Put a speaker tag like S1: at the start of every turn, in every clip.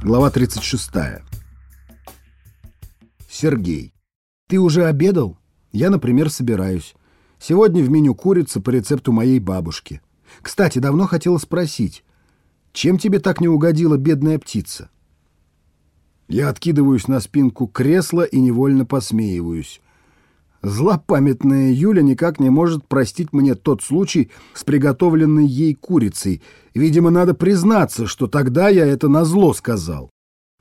S1: Глава 36. Сергей. Ты уже обедал? Я, например, собираюсь. Сегодня в меню курица по рецепту моей бабушки. Кстати, давно хотела спросить, чем тебе так не угодила бедная птица? Я откидываюсь на спинку кресла и невольно посмеиваюсь. Злопамятная Юля никак не может простить мне тот случай с приготовленной ей курицей. Видимо, надо признаться, что тогда я это назло сказал.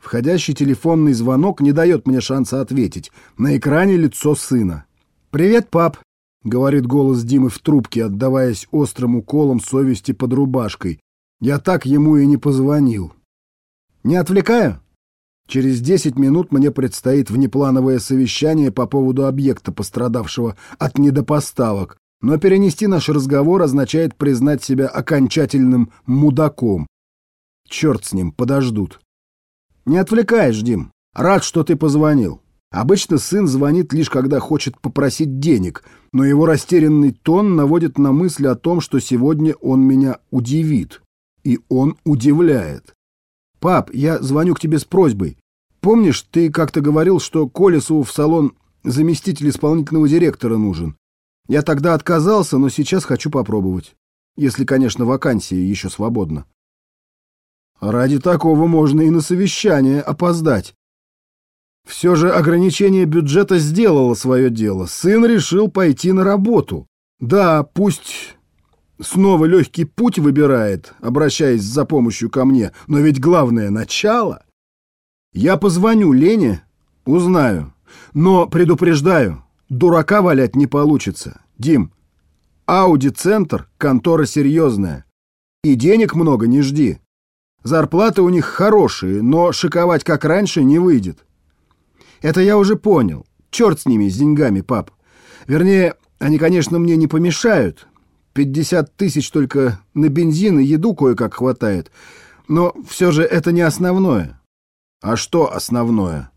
S1: Входящий телефонный звонок не дает мне шанса ответить. На экране лицо сына. «Привет, пап», — говорит голос Димы в трубке, отдаваясь острым уколом совести под рубашкой. Я так ему и не позвонил. «Не отвлекаю?» Через 10 минут мне предстоит внеплановое совещание по поводу объекта, пострадавшего от недопоставок, но перенести наш разговор означает признать себя окончательным мудаком. Черт с ним, подождут. Не отвлекаешь, Дим. Рад, что ты позвонил. Обычно сын звонит лишь когда хочет попросить денег, но его растерянный тон наводит на мысль о том, что сегодня он меня удивит. И он удивляет. «Пап, я звоню к тебе с просьбой. Помнишь, ты как-то говорил, что Колесову в салон заместитель исполнительного директора нужен? Я тогда отказался, но сейчас хочу попробовать. Если, конечно, вакансия еще свободна». «Ради такого можно и на совещание опоздать». Все же ограничение бюджета сделало свое дело. Сын решил пойти на работу. Да, пусть снова легкий путь выбирает, обращаясь за помощью ко мне, но ведь главное — начало. Я позвоню Лене, узнаю, но предупреждаю, дурака валять не получится. Дим, Ауди-центр — контора серьезная. И денег много не жди. Зарплаты у них хорошие, но шиковать как раньше не выйдет. Это я уже понял. Черт с ними, с деньгами, пап. Вернее, они, конечно, мне не помешают, 50 тысяч только на бензин и еду кое-как хватает. Но все же это не основное. А что основное?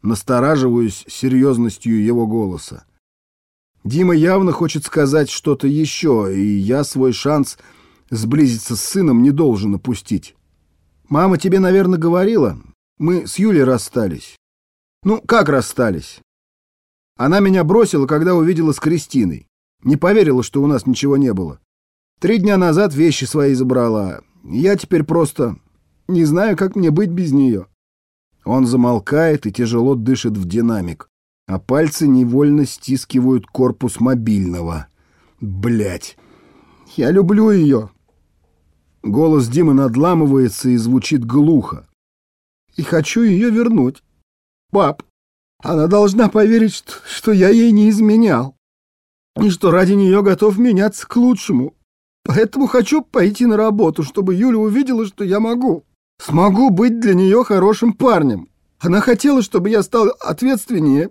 S1: Настораживаюсь серьезностью его голоса. Дима явно хочет сказать что-то еще, и я свой шанс сблизиться с сыном не должен опустить. Мама тебе, наверное, говорила, мы с Юлей расстались. Ну, как расстались? Она меня бросила, когда увидела с Кристиной. Не поверила, что у нас ничего не было. Три дня назад вещи свои забрала. Я теперь просто не знаю, как мне быть без нее. Он замолкает и тяжело дышит в динамик, а пальцы невольно стискивают корпус мобильного. Блять. Я люблю ее. Голос Димы надламывается и звучит глухо. И хочу ее вернуть. Пап, она должна поверить, что, что я ей не изменял и что ради нее готов меняться к лучшему. Поэтому хочу пойти на работу, чтобы Юля увидела, что я могу. Смогу быть для нее хорошим парнем. Она хотела, чтобы я стал ответственнее,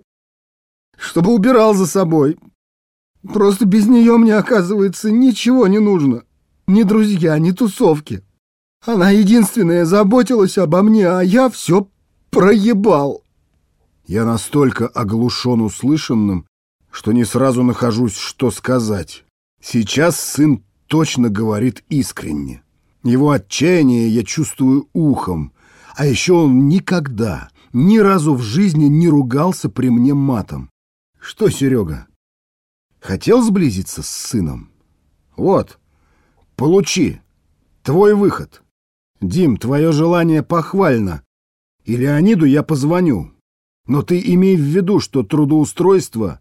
S1: чтобы убирал за собой. Просто без нее мне, оказывается, ничего не нужно. Ни друзья, ни тусовки. Она единственная заботилась обо мне, а я все проебал. Я настолько оглушен услышанным, что не сразу нахожусь, что сказать. Сейчас сын точно говорит искренне. Его отчаяние я чувствую ухом. А еще он никогда, ни разу в жизни не ругался при мне матом. Что, Серега, хотел сблизиться с сыном? Вот, получи, твой выход. Дим, твое желание похвально. И Леониду я позвоню. Но ты имей в виду, что трудоустройство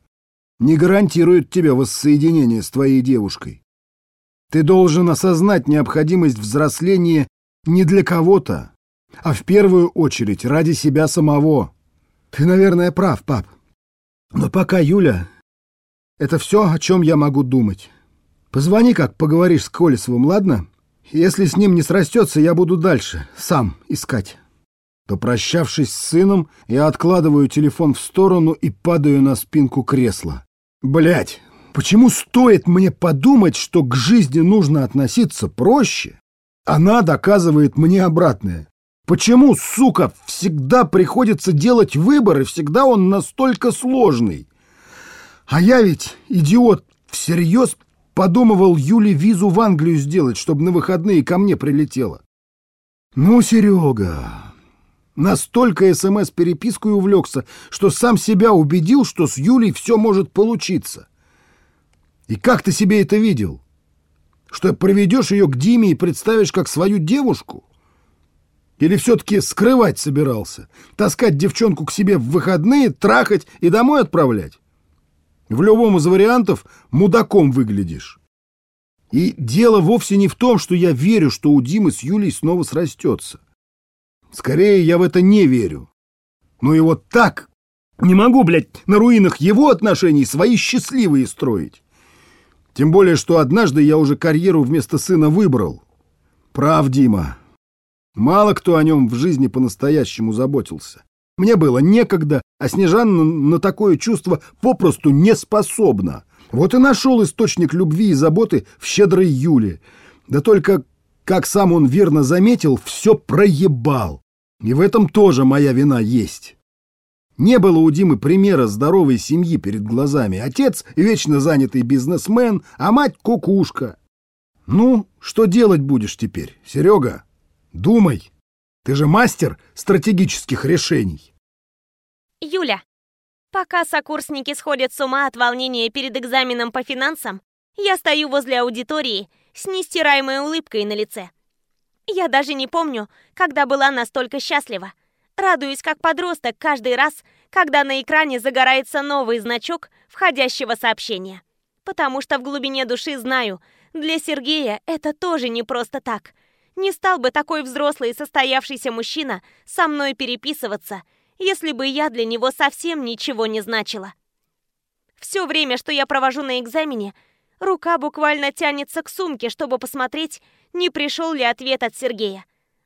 S1: не гарантирует тебе воссоединение с твоей девушкой. Ты должен осознать необходимость взросления не для кого-то, а в первую очередь ради себя самого. Ты, наверное, прав, пап. Но пока Юля... Это все, о чем я могу думать. Позвони, как поговоришь с Колесовым, ладно? Если с ним не срастется, я буду дальше, сам искать. Попрощавшись с сыном, я откладываю телефон в сторону и падаю на спинку кресла. Блять, почему стоит мне подумать, что к жизни нужно относиться проще? Она доказывает мне обратное. Почему, сука, всегда приходится делать выбор, и всегда он настолько сложный? А я ведь, идиот, всерьез подумывал Юле визу в Англию сделать, чтобы на выходные ко мне прилетела. Ну, Серега, Настолько СМС-перепиской увлекся, что сам себя убедил, что с Юлей все может получиться. И как ты себе это видел? Что проведешь ее к Диме и представишь как свою девушку? Или все-таки скрывать собирался? Таскать девчонку к себе в выходные, трахать и домой отправлять? В любом из вариантов мудаком выглядишь. И дело вовсе не в том, что я верю, что у Димы с Юлей снова срастется. Скорее, я в это не верю. Но и вот так не могу, блядь, на руинах его отношений свои счастливые строить. Тем более, что однажды я уже карьеру вместо сына выбрал. Прав, Дима. Мало кто о нем в жизни по-настоящему заботился. Мне было некогда, а Снежана на такое чувство попросту не способна. Вот и нашел источник любви и заботы в щедрой Юле. Да только, как сам он верно заметил, все проебал. И в этом тоже моя вина есть. Не было у Димы примера здоровой семьи перед глазами. Отец — вечно занятый бизнесмен, а мать — кукушка. Ну, что делать будешь теперь, Серега? Думай. Ты же мастер стратегических решений.
S2: Юля. Пока сокурсники сходят с ума от волнения перед экзаменом по финансам, я стою возле аудитории с нестираемой улыбкой на лице. Я даже не помню, когда была настолько счастлива. Радуюсь как подросток каждый раз, когда на экране загорается новый значок входящего сообщения. Потому что в глубине души знаю, для Сергея это тоже не просто так – не стал бы такой взрослый и состоявшийся мужчина со мной переписываться, если бы я для него совсем ничего не значила. Все время, что я провожу на экзамене, рука буквально тянется к сумке, чтобы посмотреть, не пришел ли ответ от Сергея.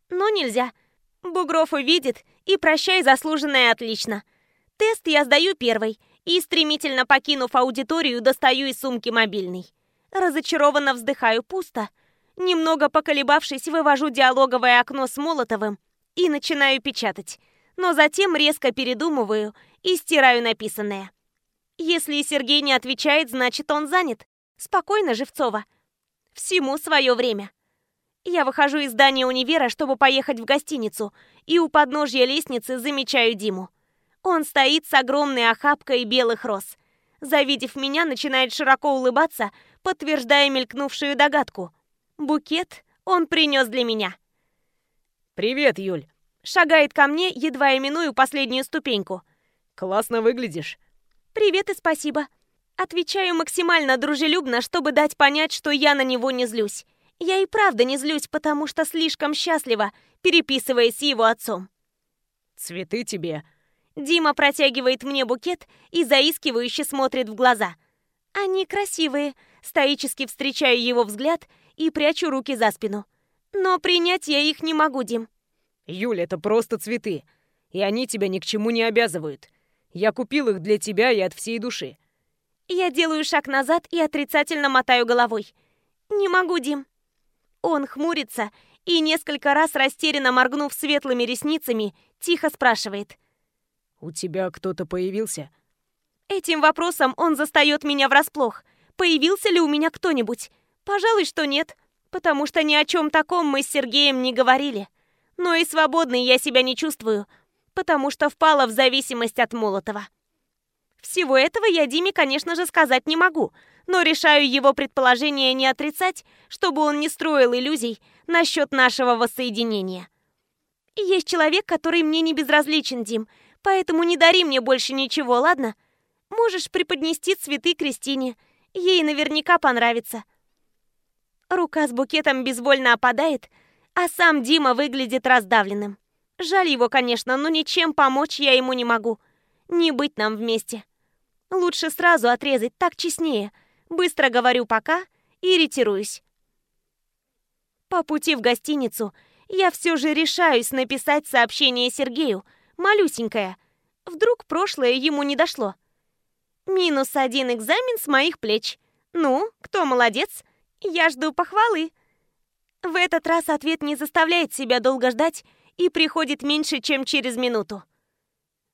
S2: Но нельзя. Бугров увидит, и прощай заслуженное отлично. Тест я сдаю первый, и, стремительно покинув аудиторию, достаю из сумки мобильный. Разочарованно вздыхаю пусто, Немного поколебавшись, вывожу диалоговое окно с Молотовым и начинаю печатать. Но затем резко передумываю и стираю написанное. Если Сергей не отвечает, значит он занят. Спокойно, Живцова. Всему свое время. Я выхожу из здания универа, чтобы поехать в гостиницу, и у подножья лестницы замечаю Диму. Он стоит с огромной охапкой белых роз. Завидев меня, начинает широко улыбаться, подтверждая мелькнувшую догадку. Букет он принес для меня.
S3: «Привет, Юль!»
S2: Шагает ко мне, едва я миную последнюю ступеньку.
S3: «Классно выглядишь!»
S2: «Привет и спасибо!» Отвечаю максимально дружелюбно, чтобы дать понять, что я на него не злюсь. Я и правда не злюсь, потому что слишком счастлива, переписываясь с его отцом.
S3: «Цветы тебе!»
S2: Дима протягивает мне букет и заискивающе смотрит в глаза. Они красивые. Стоически встречаю его взгляд и прячу руки за спину. Но принять я их не могу, Дим.
S3: Юля, это просто цветы. И они тебя ни к чему не обязывают. Я купил их для тебя и от всей души.
S2: Я делаю шаг назад и отрицательно мотаю головой. Не могу, Дим. Он хмурится и, несколько раз растерянно моргнув светлыми ресницами, тихо спрашивает.
S3: «У тебя кто-то появился?»
S2: Этим вопросом он застает меня врасплох. Появился ли у меня кто-нибудь? Пожалуй, что нет, потому что ни о чем таком мы с Сергеем не говорили. Но и свободной я себя не чувствую, потому что впала в зависимость от Молотова. Всего этого я Диме, конечно же, сказать не могу, но решаю его предположение не отрицать, чтобы он не строил иллюзий насчет нашего воссоединения. Есть человек, который мне не безразличен, Дим, поэтому не дари мне больше ничего, ладно? Можешь преподнести цветы Кристине, ей наверняка понравится. Рука с букетом безвольно опадает, а сам Дима выглядит раздавленным. Жаль его, конечно, но ничем помочь я ему не могу. Не быть нам вместе. Лучше сразу отрезать, так честнее. Быстро говорю «пока» и ретируюсь. По пути в гостиницу я все же решаюсь написать сообщение Сергею, малюсенькое. Вдруг прошлое ему не дошло. Минус один экзамен с моих плеч. Ну, кто молодец? Я жду похвалы. В этот раз ответ не заставляет себя долго ждать и приходит меньше, чем через минуту.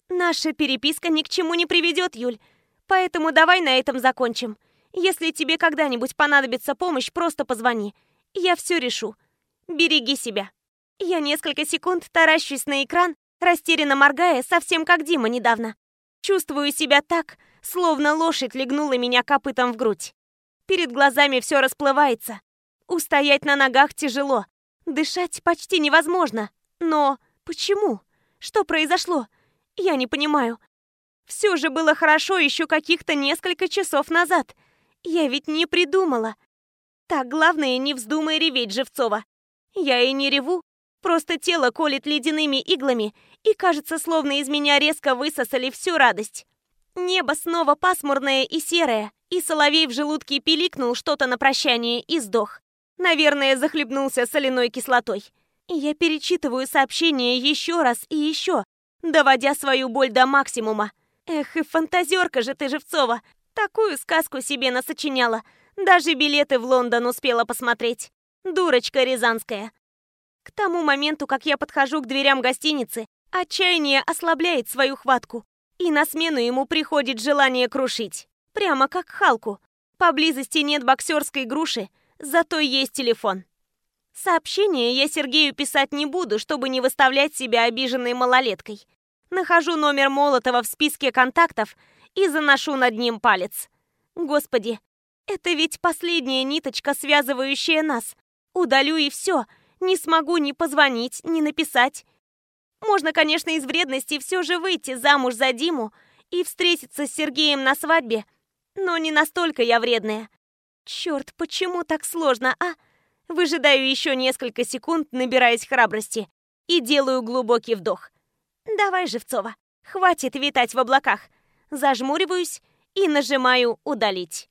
S2: Наша переписка ни к чему не приведет, Юль, поэтому давай на этом закончим. Если тебе когда-нибудь понадобится помощь, просто позвони. Я все решу. Береги себя. Я несколько секунд таращусь на экран, растерянно моргая, совсем как Дима недавно. Чувствую себя так, словно лошадь легнула меня копытом в грудь. Перед глазами все расплывается. Устоять на ногах тяжело. Дышать почти невозможно. Но почему? Что произошло? Я не понимаю. Все же было хорошо еще каких-то несколько часов назад. Я ведь не придумала. Так, главное, не вздумай реветь, Живцова. Я и не реву, просто тело колет ледяными иглами, и кажется, словно из меня резко высосали всю радость. Небо снова пасмурное и серое, и соловей в желудке пиликнул что-то на прощание и сдох. Наверное, захлебнулся соляной кислотой. Я перечитываю сообщение еще раз и еще, доводя свою боль до максимума. Эх, и фантазерка же ты, Живцова! Такую сказку себе насочиняла. Даже билеты в Лондон успела посмотреть. Дурочка рязанская. К тому моменту, как я подхожу к дверям гостиницы, отчаяние ослабляет свою хватку, и на смену ему приходит желание крушить. Прямо как Халку. Поблизости нет боксерской груши, зато есть телефон. Сообщение я Сергею писать не буду, чтобы не выставлять себя обиженной малолеткой. Нахожу номер Молотова в списке контактов и заношу над ним палец. Господи, это ведь последняя ниточка, связывающая нас. Удалю и все. Не смогу ни позвонить, ни написать. Можно, конечно, из вредности все же выйти замуж за Диму и встретиться с Сергеем на свадьбе, но не настолько я вредная. Черт, почему так сложно, а? Выжидаю еще несколько секунд, набираясь храбрости, и делаю глубокий вдох. Давай, Живцова, хватит витать в облаках. Зажмуриваюсь и нажимаю «Удалить».